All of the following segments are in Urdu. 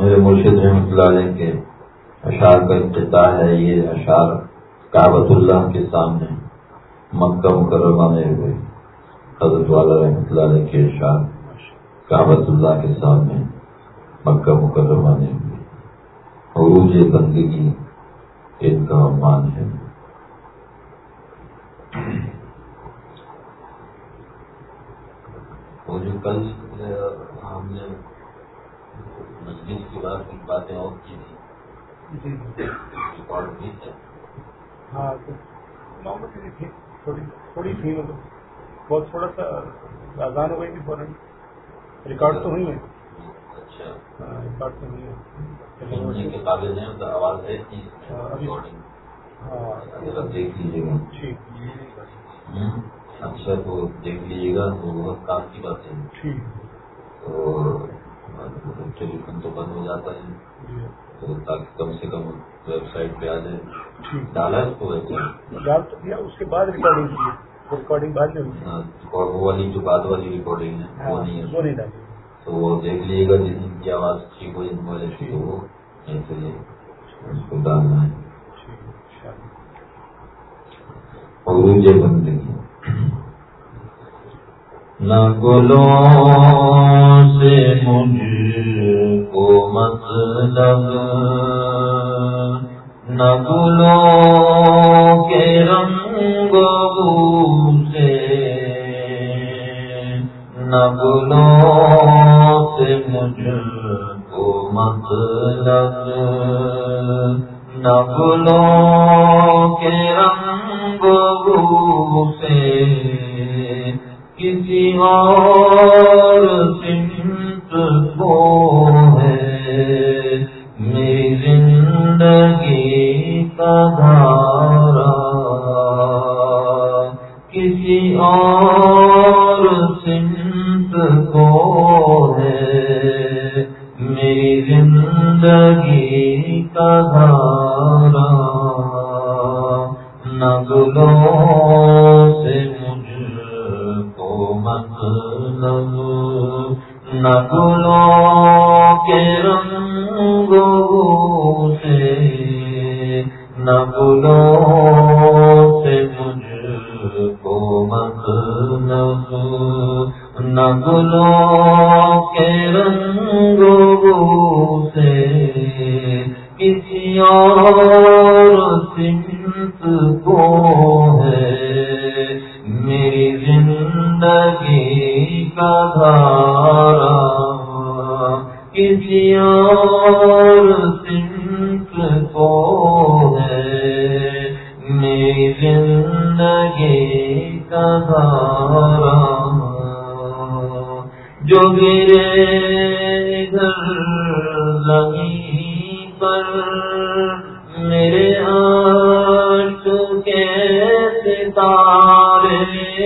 میرے مرشد رحمۃ اللہ علیہ کے اشعار کا ابتدا ہے، یہ اشعار کابت اللہ کے سامنے مکہ مکرمہ میں ہوئے۔ حضرت والا رحمۃ اللہ علیہ کے اشعار کابت اللہ کے سامنے مکہ مکرمہ میں ہوئے۔ عروج بندگی ان کا مان ہے۔ وہ جو کل ہم نے مجلس کی بات کی باتیں اور کی تھی ریکارڈ بھی ہے ہاں تھوڑی تھی مطلب بہت تھوڑا سا آزان ہو گئی تھی فوراً۔ ریکارڈ تو ہوئی ہے اچھا۔ ہاں ریکارڈ تو ہوئی ہے سننے کے قابل ہیں تو آواز ہے تھی ہاں، ریکارڈنگ ہاں۔ دیکھ لیجیے گا۔ ٹھیک ہوں، اچھا تو دیکھ لیجیے گا تو بہت کام کی بات ہے ٹھیک۔ تو ٹیلی فون تو بند ہو جاتا ہے۔ جی۔ تو تاکہ کم سے کم ویب سائٹ پہ آ جائے۔ ڈالا اس کو ویسے؟ اس کے بعد ریکارڈنگ کی وہ ریکارڈنگ بعد میں ہاں، اور وہ والی جو بعد والی ریکارڈنگ ہے ہاں وہ نہیں ہے۔ وہ نہیں ڈالی۔ تو وہ دیکھ لیجیے گا جس دن کی آواز ٹھیک ہو جن والے ٹھیک ہو ایسے یہ اس کو ڈالنا ہے۔ ٹھیک ان عروج بندگی نہ گلوں سے مجھ کو مطلب۔ نہ گلوں کے رنگ سے۔ نہ گلوں سے مجھ کو مطلب۔ نہ گلوں کے رنگ کسی سمت کو ہے۔ میری زندگی کا دھارا کسی اور سمت کو ہے۔ میری زندگی کا دھارا نہ گلوں سے کسی اور سے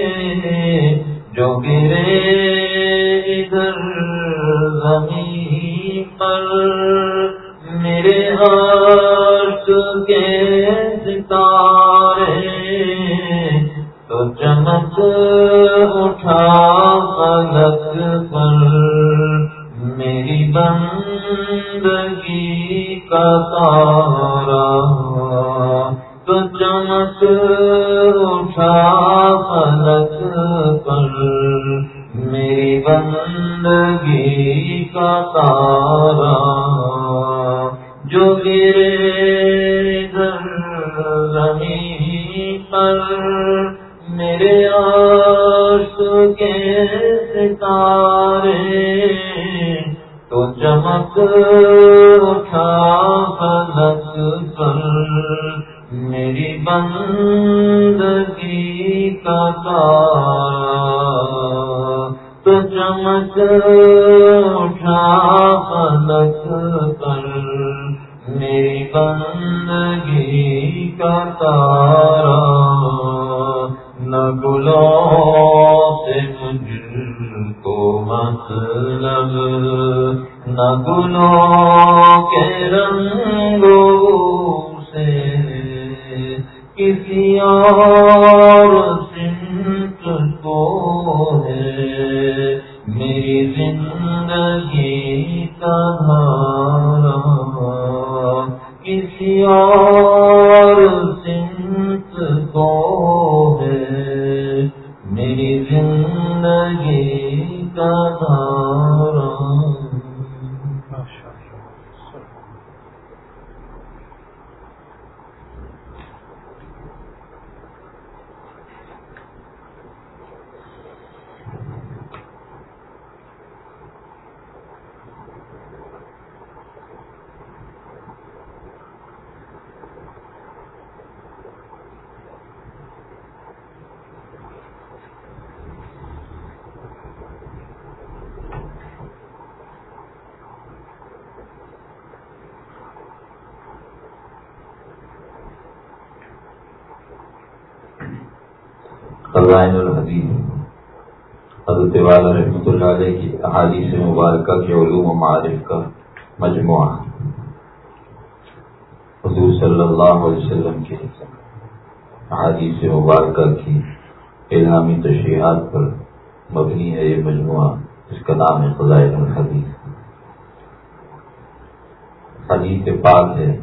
ستارے جو گرے اٹھا فلک پر میری بندگی کا تارا جو گرے ادھر زمین پر میرے آس کے ستارے تو چمک چمک اٹھا فلک پر میری بندگی کا تارا نہ گلوں سے مجھ کو مطلب۔ نہ گلوں کے رنگوں لگے کسی اور الحدیث حضرت والا رحمۃ اللہ علیہ کی احادیث مبارکہ کے علوم و معارف کا مجموعہ۔ حضور صلی اللہ علیہ وسلم کے احادیث مبارکہ کی الہامی تشریحات پر مبنی ہے یہ مجموعہ، اس کا نام ہے خزائن الحدیث۔ حدیث پاک ہے۔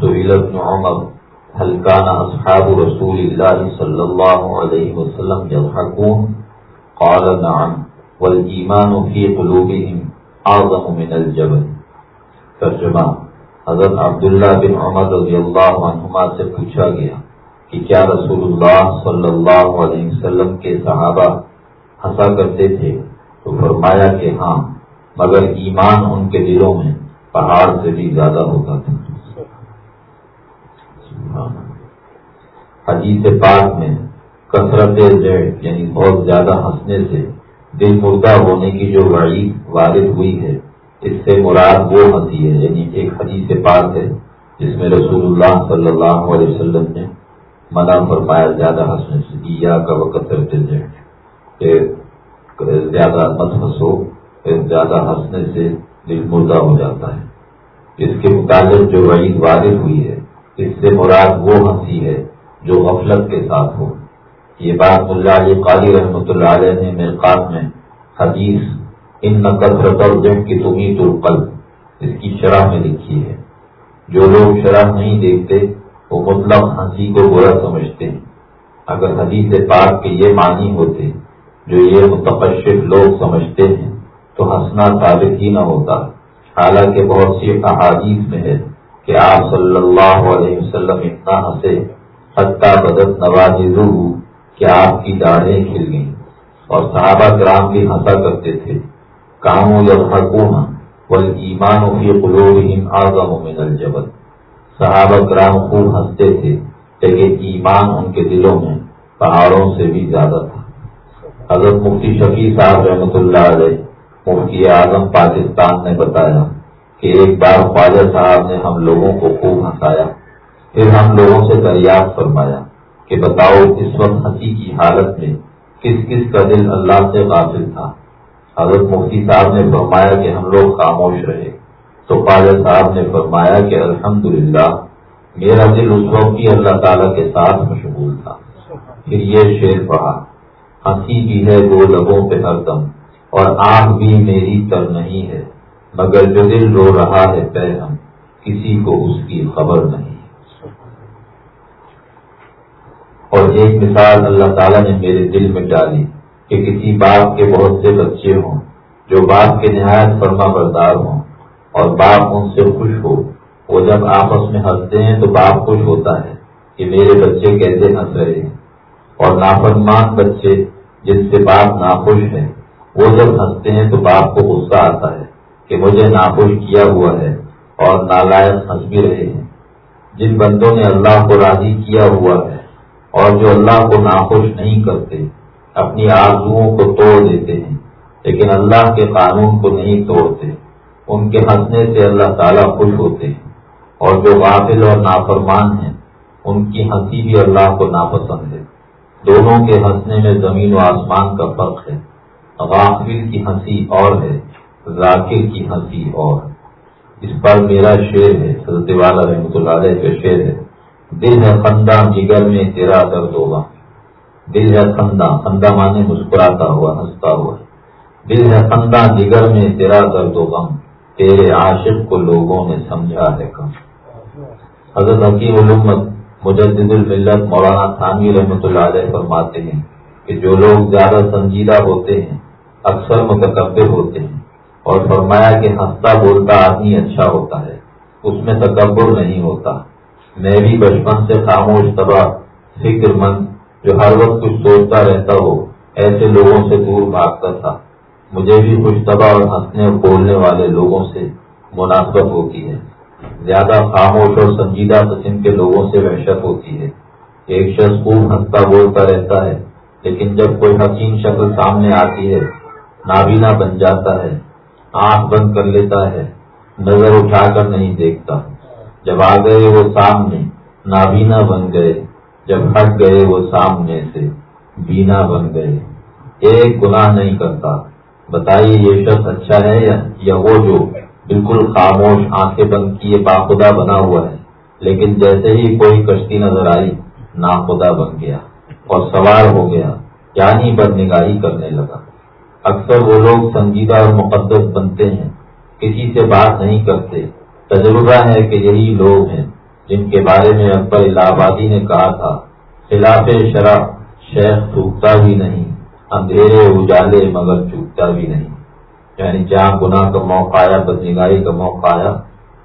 سہیلت عمر كان أصحاب رسول الله صلى الله عليه وسلم يضحكون؟ قال نعم، والإيمان في قلوبهم أعظم من الجبل ترجمہ، حضرت عبداللہ بن عمر رضی اللہ عنہما سے پوچھا گیا کہ کیا رسول اللہ صلی اللہ علیہ وسلم کے صحابہ ہنسا کرتے تھے؟ تو فرمایا کہ ہاں مگر ایمان ان کے دلوں میں پہاڑ سے بھی زیادہ ہوتا تھا۔ ہاں۔ حدیث پاک میں کثرت جیڑ یعنی بہت زیادہ ہنسنے سے دل مردہ ہونے کی جو وعید وارد ہوئی ہے، اس سے مراد وہ ہنسی ہے یعنی ایک حدیث پاک ہے جس میں رسول اللہ صلی اللہ علیہ وسلم نے منع فرمایا زیادہ ہنسنے سے یا کا وقت زیادہ مت ہنسو زیادہ ہنسنے سے دل مردہ ہو جاتا ہے۔ اس کے متعلق جو وعید وارد ہوئی ہے اس سے مراد وہ ہنسی ہے جو غفلت کے ساتھ ہو۔ یہ بات اللہ علی قالی رحمۃ اللہ علیہ نے میرقات میں حدیث، ان نقصرت اور جم کی تمہیں تو قلب اس کی شرح میں لکھی ہے۔ جو لوگ شرح نہیں دیکھتے، وہ مطلب ہنسی کو برا سمجھتے ہیں۔ اگر حدیث پاک کے یہ معنی ہوتے، جو یہ متقشف لوگ سمجھتے ہیں، تو ہنسنا ثابت ہی نہ ہوتا۔ حالانکہ بہت سی احادیث میں ہے۔ کہ آپ صلی اللہ علیہ وسلم اتنا ہنسے حتیٰ بدت نواز کہ آپ کی داڑھیں کھل گئیں۔ اور صحابہ کرام بھی ہنسا کرتے تھے۔ کاموں یا حکومت بل ایمان کی قلوبہم اعظم من الجبل۔ صحابہ کرام خوب ہنستے تھے، لیکن ایمان ان کے دلوں میں پہاڑوں سے بھی زیادہ تھا۔ حضرت مفتی شفیع صاحب رحمۃ اللہ علیہ، مفتی اعظم پاکستان نے بتایا کہ ایک بار خواجہ صاحب نے ہم لوگوں کو خوب ہنسایا، پھر ہم لوگوں سے دریافت فرمایا کہ بتاؤ اس وقت ہنسی کی حالت میں کس کس کا دل اللہ سے قابل تھا۔ حضرت مفتی صاحب نے فرمایا کہ ہم لوگ خاموش رہے۔ تو خواجہ صاحب نے فرمایا کہ الحمدللہ، میرا دل اس وقت ہی اللہ تعالیٰ کے ساتھ مشغول تھا۔ پھر یہ شعر پڑھا، ہنسی بھی ہے دو لبوں پہ ہر دم، اور آنکھ بھی میری تر نہیں ہے۔ مگر جو دل رو رہا ہے پہ کسی کو اس کی خبر نہیں۔ اور ایک مثال اللہ تعالیٰ نے میرے دل میں ڈالی کہ کسی باپ کے بہت سے بچے ہوں، جو باپ کے نہایت فرما بردار ہوں اور باپ ان سے خوش ہو۔ وہ جب آپس میں ہنستے ہیں تو باپ خوش ہوتا ہے کہ میرے بچے کیسے ہنس رہے ہیں۔ اور نافرمان بچے جن سے باپ ناخوش ہے، وہ جب ہنستے ہیں تو باپ کو غصہ آتا ہے۔ کہ مجھے ناخوش کیا ہوا ہے اور نالائق ہنس بھی رہے ہیں۔ جن بندوں نے اللہ کو راضی کیا ہوا ہے اور جو اللہ کو ناخوش نہیں کرتے، اپنی آرزوؤں کو توڑ دیتے ہیں، لیکن اللہ کے قانون کو نہیں توڑتے۔ ان کے ہنسنے سے اللہ تعالیٰ خوش ہوتے ہیں۔ اور جو غافل اور نافرمان ہیں، ان کی ہنسی بھی اللہ کو ناپسند ہے۔ دونوں کے ہنسنے میں زمین و آسمان کا فرق ہے۔ غافل کی ہنسی اور ہے۔ ذاکر کی ہنسی اور اس پر میرا شعر ہے، حضرت والا رحمۃ اللہ علیہ کا شعر ہے۔ دل ہے خندہ، جگر میں تیرا درد ہوگا۔ دل ہے خندہ خندہ مانے مسکراتا ہوا، ہنستا ہوا۔ دل ہے خندہ، جگر میں تیرا درد و غم تیرے عاشق کو لوگوں نے سمجھا ہے کم۔ حضرت حکیم علومت مجدد الملت مولانا تھانوی رحمۃ اللہ علیہ فرماتے ہیں کہ جو لوگ زیادہ سنجیدہ ہوتے ہیں، اکثر متکبر ہوتے ہیں۔ اور فرمایا کہ ہنستا بولتا آدمی اچھا ہوتا ہے، اس میں تکبر نہیں ہوتا۔ میں بھی بچپن سے خاموش، تباہ، فکر مند، جو ہر وقت کچھ سوچتا رہتا ہو، ایسے لوگوں سے دور بھاگتا تھا۔ مجھے بھی خوش طبع اور ہنسنے اور بولنے والے لوگوں سے مناسبت ہوتی ہے۔ زیادہ خاموش اور سنجیدہ قسم کے لوگوں سے وحشت ہوتی ہے۔ ایک شخص خوب ہنستا بولتا رہتا ہے، لیکن جب کوئی حسین شکل سامنے آتی ہے، نابینا بن جاتا ہے۔ آنکھ بند کر لیتا ہے، نظر اٹھا کر نہیں دیکھتا۔ جب آ گئے وہ سامنے، نابینا بن گئے۔ جب ہٹ گئے وہ سامنے سے، بینا بن گئے۔ ایک گناہ نہیں کرتا۔ بتائیے یہ شخص اچھا ہے یا وہ جو بالکل خاموش آنکھیں بند کیے باخدا بنا ہوا ہے۔ لیکن جیسے ہی کوئی کشتی نظر آئی ناخدا بن گیا اور سوار ہو گیا یعنی بد نگاہی کرنے لگا۔ اکثر وہ لوگ سنجیدہ اور مقدس بنتے ہیں، کسی سے بات نہیں کرتے۔ تجربہ ہے کہ یہی لوگ ہیں جن کے بارے میں اکبر الہ آبادی نے کہا تھا۔ خلاف شرح شیخ ٹوٹتا بھی نہیں، اندھیرے اجالے مگر چوکتا بھی نہیں۔ یعنی جہاں گناہ کا موقع آیا بد نگاہی کا موقع آیا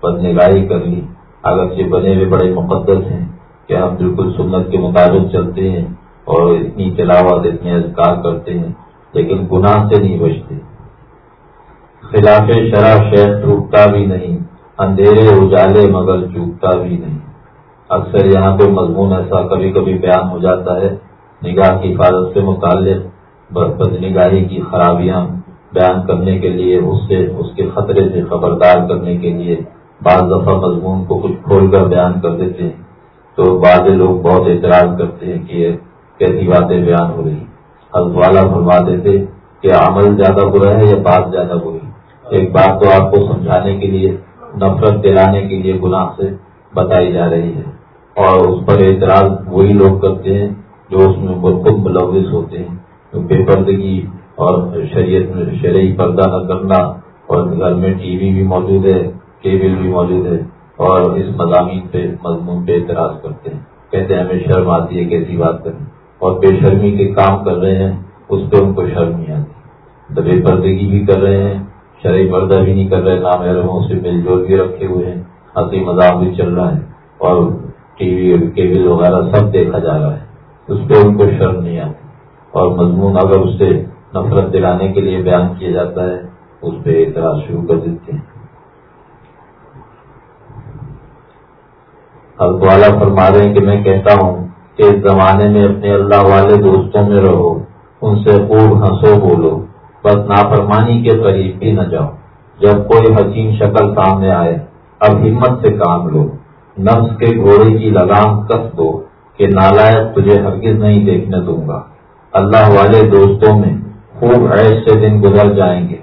بد نگاہی کر لی اگر یہ بنے ہوئے بڑے مقدس ہیں کہ ہم بالکل سنت کے مطابق چلتے ہیں اور اتنی تلاوت، اتنے اذکار کرتے ہیں۔ لیکن گناہ سے نہیں بچتے۔ خلاف شرح شیخ ٹوٹتا بھی نہیں، اندھیرے اجالے مگر چوکتا بھی نہیں۔ اکثر یہاں پہ مضمون ایسا کبھی کبھی بیان ہو جاتا ہے، نگاہ کی حفاظت سے متعلق بد نگاہی کی خرابیاں بیان کرنے کے لیے، اس سے اس کے خطرے سے خبردار کرنے کے لیے بعض دفعہ مضمون کو کچھ کھول کر بیان کر دیتے ہیں۔ تو بعض لوگ بہت اعتراض کرتے ہیں کہ یہ کیسی باتیں بیان ہو رہی حضرت والا فرما دیتے کہ عمل زیادہ برا ہے یا بات زیادہ بری ایک بات تو آپ کو سمجھانے کے لیے، نفرت دلانے کے لیے گناہ سے بتائی جا رہی ہے۔ اور اس پر اعتراض وہی لوگ کرتے ہیں جو اس میں خود ملوث ہوتے ہیں۔ بے پردگی اور شریعت میں شرعی پردہ نہ کرنا اور گھر میں ٹی وی بھی موجود ہے، کیبل بھی موجود ہے اور اس مضامین پہ مضمون پہ اعتراض کرتے ہیں۔ کہتے ہیں ہمیں شرم آتی ہے کیسی بات کریں۔ اور بے شرمی کے کام کر رہے ہیں، اس پہ ان کو شرم نہیں آتی۔ بے پردگی بھی کر رہے ہیں، شرعی پردہ بھی نہیں کر رہے، نام سے مل جول بھی رکھے ہوئے ہیں ہنسی مذاق بھی چل رہا ہے، اور ٹی وی کیبل وغیرہ سب دیکھا جا رہا ہے۔ اس پہ ان کو شرم نہیں آتی۔ اور مضمون اگر اس سے نفرت دلانے کے لیے بیان کیا جاتا ہے، اس پہ اعتراض شروع کر دیتے ہیں۔ والا فرما رہے ہیں کہ میں کہتا ہوں اس زمانے میں اپنے اللہ والے دوستوں میں رہو، ان سے خوب ہنسو، بولو۔ بس نافرمانی کے قریب بھی نہ جاؤ۔ جب کوئی حسین شکل سامنے آئے، اب ہمت سے کام لو۔ نفس کے گھوڑے کی لگام کس دو کہ نالائق تجھے ہرگز نہیں دیکھنے دوں گا۔ اللہ والے دوستوں میں خوب عیش سے دن گزر جائیں گے۔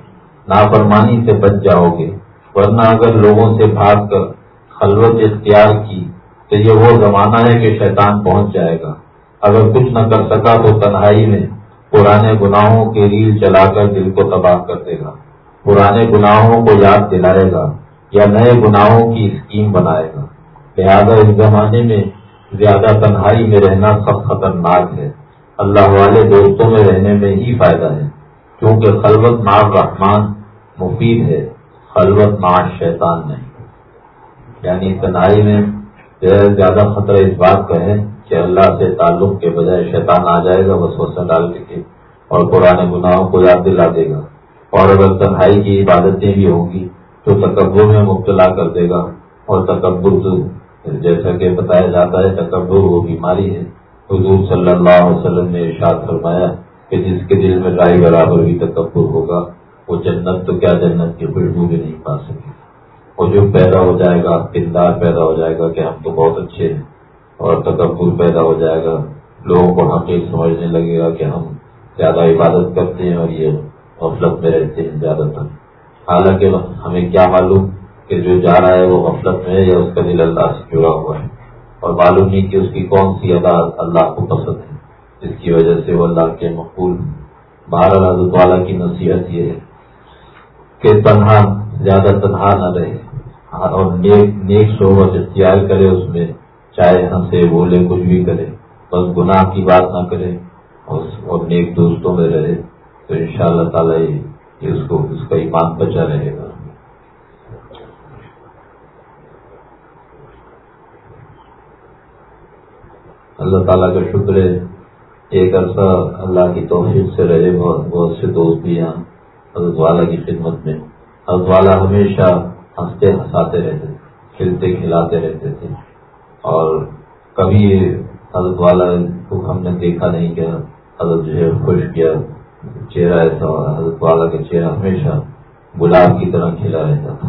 نافرمانی سے بچ جاؤ گے۔ ورنہ اگر لوگوں سے بھاگ کر خلوت اختیار کی تو یہ وہ زمانہ ہے کہ شیطان پہنچ جائے گا۔ اگر کچھ نہ کر سکا تو تنہائی میں پرانے گناہوں کے ریل چلا کر دل کو تباہ کر دے گا۔ پرانے گناہوں کو یاد دلائے گا یا نئے گناہوں کی اسکیم بنائے گا۔ لہذا اس زمانے میں زیادہ تنہائی میں رہنا سب خطرناک ہے۔ اللہ والے دوستوں میں رہنے میں ہی فائدہ ہے۔ کیونکہ خلوت ناز رحمان مفید ہے۔ خلوت ناز شیطان نہیں۔ یعنی تنہائی میں زیادہ خطرہ اس بات کا ہے کہ اللہ سے تعلق کے بجائے شیطان آ جائے گا، بس وسا ڈال کے اور پرانے گناہوں کو یاد دلا دے گا۔ اور اگر تنہائی کی عبادتیں بھی ہوں گی تو تکبر میں مبتلا کر دے گا۔ اور تکبر جیسا کہ بتایا جاتا ہے، تکبر وہ بیماری ہے۔ حضور صلی اللہ علیہ وسلم نے ارشاد فرمایا کہ جس کے دل میں رائی برابر بھی تکبر ہوگا، وہ جنت تو کیا جنت کی خوشبو بھی نہیں پا سکے۔ وہ جو پیدا ہو جائے گا کردار پیدا ہو جائے گا کہ ہم تو بہت اچھے ہیں اور تکبر پیدا ہو جائے گا۔ لوگوں کو ہم یہ سمجھنے لگے گا کہ ہم زیادہ عبادت کرتے ہیں اور یہ غفلت میں رہتے ہیں زیادہ تر۔ حالانکہ ہمیں کیا معلوم کہ جو جا رہا ہے وہ غفلت میں ہے یا اس کا دل اللہ سے جڑا ہوا ہے؟ اور معلوم نہیں کہ اس کی کون سی ادا اللہ کو پسند ہے۔ جس کی وجہ سے وہ اللہ کے مقبول بہر حضرت والا کی نصیحت یہ ہے کہ تنہا، زیادہ تنہا نہ رہے۔ ہاں، اور نیک نیک صحبت اختیار کرے اس میں، چاہے ہنسے بولے، کچھ بھی کرے، بس گناہ کی بات نہ کرے، اور نیک دوستوں میں رہے، تو ان شاء اللہ تعالیٰ یہ اس کو اس کا ایمان بچا رہے گا۔ اللہ تعالیٰ کا شکر ہے، ایک عرصہ اللہ کی توفیق سے رہے، بہت بہت سے دوست بھی یہاں حضرت والا کی خدمت میں۔ حضرت والا ہمیشہ ہنستے ہنساتے رہتے کھلتے کھلاتے رہتے تھے۔ اور کبھی حضرت والا کو ہم نے دیکھا نہیں کہ حضرت جو ہے خوش کیا، چہرہ ایسا حضرت والا کا چہرہ ہمیشہ گلاب کی طرح کھلا رہتا تھا۔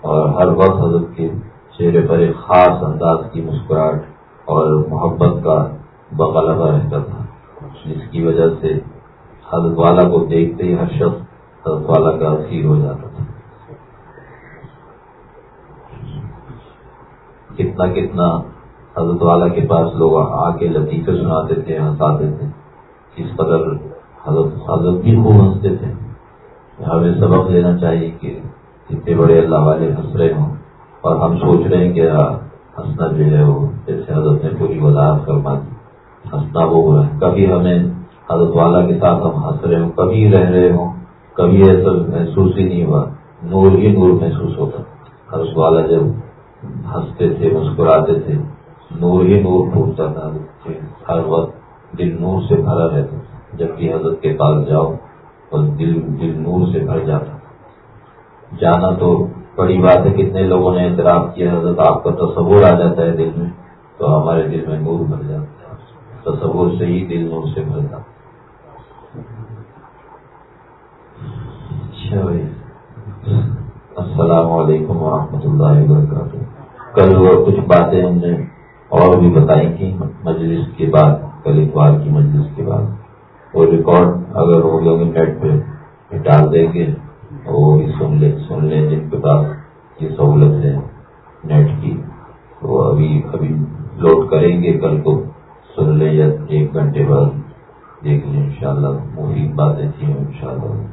اور ہر وقت حضرت کے چہرے پر ایک خاص انداز کی مسکراہٹ اور محبت کا بغلبہ رہتا تھا۔ جس کی وجہ سے حضرت والا کو دیکھتے ہی ہر شخص حضرت والا کا اسیر ہو جاتا تھا۔ کتنا کتنا حضرت والا کے پاس لوگ آ کے لطیفے سناتے تھے ہنساتے تھے اس قدر حضرت حضرت بھی خوب ہنستے تھے۔ ہمیں سبق لینا چاہیے کہ اتنے بڑے اللہ والے ہنس رہے ہوں۔ اور ہم سوچ رہے ہیں کہ ہنسنا جو ہے وہ جیسے حضرت نے پوری وضاحت فرما دی ہنسنا وہ ہے۔ کبھی ہمیں حضرت والا کے ساتھ ہم ہنس رہے ہوں، کبھی رہ رہے ہوں، کبھی ایسا محسوس ہی نہیں ہوا۔ نور ہی نور محسوس ہوتا۔ حضرت والا جب ہنستے تھے، مسکراتے تھے۔ نور ہی نور پھوٹتا تھا ہر وقت دل نور سے بھرا رہتا جب حضرت کے پاس جاؤ اور دل دل نور سے بھر جاتا جانا تو بڑی بات ہے، کتنے لوگوں نے اعتراف کیا، حضرت آپ کا تصور آ جاتا ہے دل میں، تو ہمارے دل میں نور بھر جاتا ہے۔ تصور سے ہی دل نور سے بھر جاتا اچھا بھائی، السلام علیکم ورحمۃ اللہ وبرکاتہ۔ کل وہ کچھ باتیں ہم نے اور بھی بتائی تھیں، مجلس کے بعد، کل اتوار کی مجلس کے بعد۔ وہ ریکارڈ اگر وہ لوگ نیٹ پہ ڈال دیں گے وہ بھی سن لیں سن لیں جن کے پاس یہ سہولت ہے نیٹ کی۔ وہ ابھی ابھی لوڈ کریں گے کل کو، سن لیں یا ایک گھنٹے بعد۔ دیکھ لیں ان شاء اللہ وہی باتیں تھیں ان شاء اللہ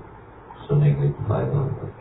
سنیں گے، فائدہ ہوگا۔